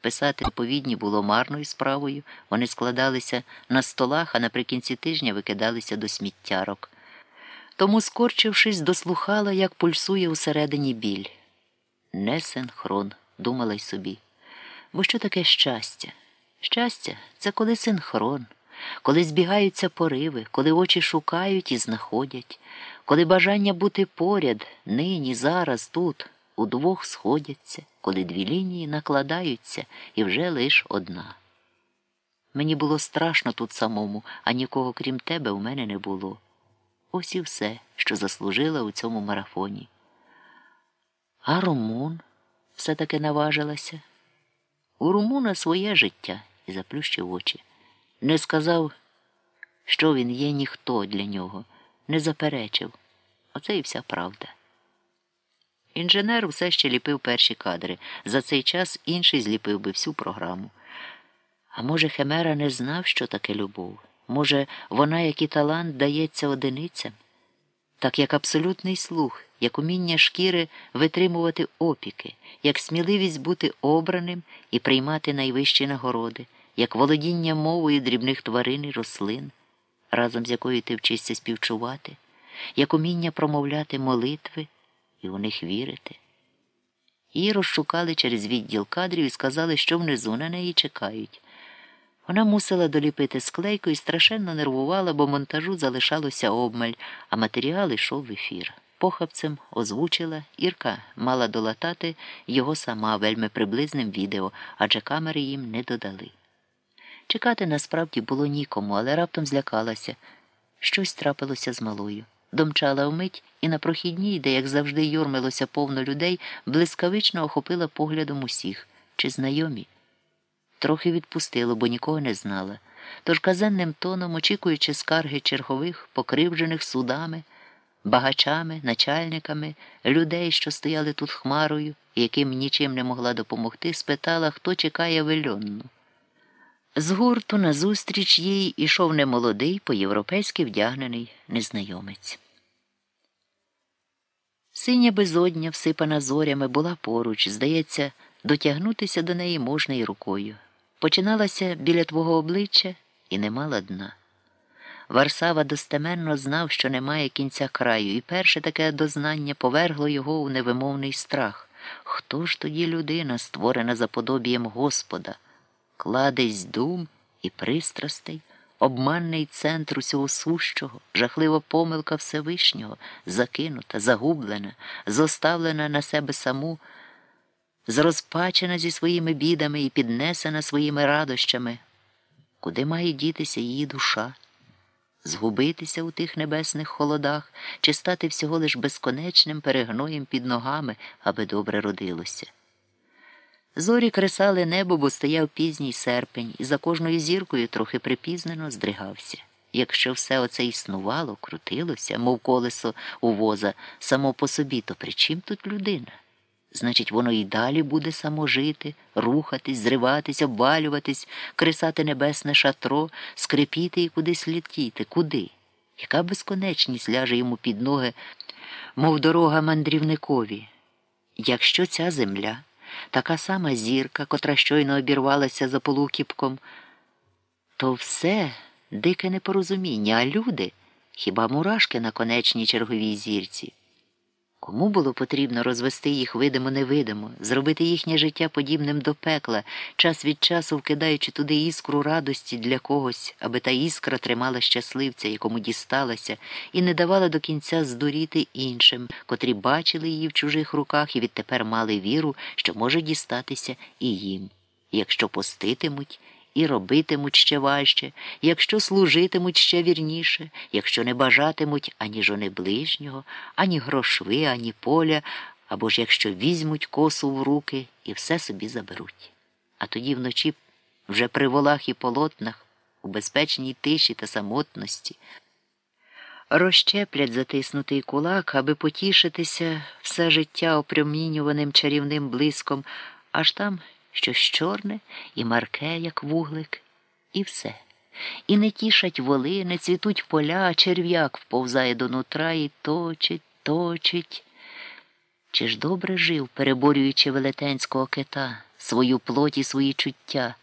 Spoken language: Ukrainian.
Писати відповідні було марною справою, вони складалися на столах, а наприкінці тижня викидалися до сміттярок. Тому, скорчившись, дослухала, як пульсує усередині біль. Не синхрон, думала й собі. Бо що таке щастя? Щастя це коли синхрон, коли збігаються пориви, коли очі шукають і знаходять, коли бажання бути поряд, нині, зараз, тут, удвох сходяться, коли дві лінії накладаються і вже лиш одна. Мені було страшно тут самому, а нікого крім тебе у мене не було. Ось і все, що заслужила у цьому марафоні. А Румун все таки наважилася. У Румуна своє життя і заплющив очі. Не сказав, що він є ніхто для нього, не заперечив. Оце і вся правда. Інженер все ще ліпив перші кадри. За цей час інший зліпив би всю програму. А може, Хемера не знав, що таке любов? Може, вона, як і талант, дається одиницям? Так як абсолютний слух, як уміння шкіри витримувати опіки, як сміливість бути обраним і приймати найвищі нагороди, як володіння мовою дрібних тварин і рослин, разом з якою ти вчишся співчувати, як уміння промовляти молитви і у них вірити. Її розшукали через відділ кадрів і сказали, що внизу на неї чекають. Вона мусила доліпити склейку і страшенно нервувала, бо монтажу залишалося обмаль, а матеріал йшов в ефір. Похабцем озвучила Ірка мала долатати його сама вельми приблизним відео, адже камери їм не додали. Чекати насправді було нікому, але раптом злякалася. Щось трапилося з малою. Домчала вмить і на прохідній, де, як завжди, юрмилося повно людей, блискавично охопила поглядом усіх чи знайомі. Трохи відпустило, бо нікого не знала. Тож казенним тоном, очікуючи скарги чергових, покривджених судами, багачами, начальниками, людей, що стояли тут хмарою, яким нічим не могла допомогти, спитала, хто чекає вельонну. З гурту назустріч їй ішов немолодий, по-європейськи вдягнений незнайомець. Синя безодня, всипана зорями, була поруч, здається, дотягнутися до неї можна і рукою. Починалася біля твого обличчя і не мала дна. Варсава достеменно знав, що немає кінця краю, і перше таке дознання повергло його у невимовний страх. Хто ж тоді людина, створена за подобієм Господа, кладезь дум і пристрастей, обманний центр усього сущого, жахлива помилка Всевишнього, закинута, загублена, зоставлена на себе саму зрозпачена зі своїми бідами і піднесена своїми радощами, куди має дітися її душа, згубитися у тих небесних холодах чи стати всього лиш безконечним перегноєм під ногами, аби добре родилося. Зорі кресали небо, бо стояв пізній серпень, і за кожною зіркою трохи припізнено здригався. Якщо все оце існувало, крутилося, мов колесо у воза, само по собі, то при чим тут людина? Значить, воно і далі буде само жити, рухатись, зриватись, обвалюватись, кресати небесне шатро, скрипіти і кудись летіти. Куди? Яка безконечність ляже йому під ноги, мов дорога мандрівникові? Якщо ця земля, така сама зірка, котра щойно обірвалася за полукіпком, то все дике непорозуміння, а люди хіба мурашки на конечній черговій зірці? Кому було потрібно розвести їх видимо невидимо, зробити їхнє життя подібним до пекла, час від часу вкидаючи туди іскру радості для когось, аби та іскра тримала щасливця, якому дісталася, і не давала до кінця здуріти іншим, котрі бачили її в чужих руках і відтепер мали віру, що може дістатися і їм, якщо поститимуть і робитимуть ще важче, якщо служитимуть ще вірніше, якщо не бажатимуть ані жони ближнього, ані грошви, ані поля, або ж якщо візьмуть косу в руки і все собі заберуть. А тоді вночі вже при волах і полотнах, у безпечній тиші та самотності. Розщеплять затиснутий кулак, аби потішитися все життя опромінюваним чарівним блиском, аж там щось чорне і марке, як вуглик, і все. І не тішать воли, не цвітуть поля, а черв'як вповзає до нутра і точить, точить. Чи ж добре жив, переборюючи велетенського кита, свою плоть і свої чуття.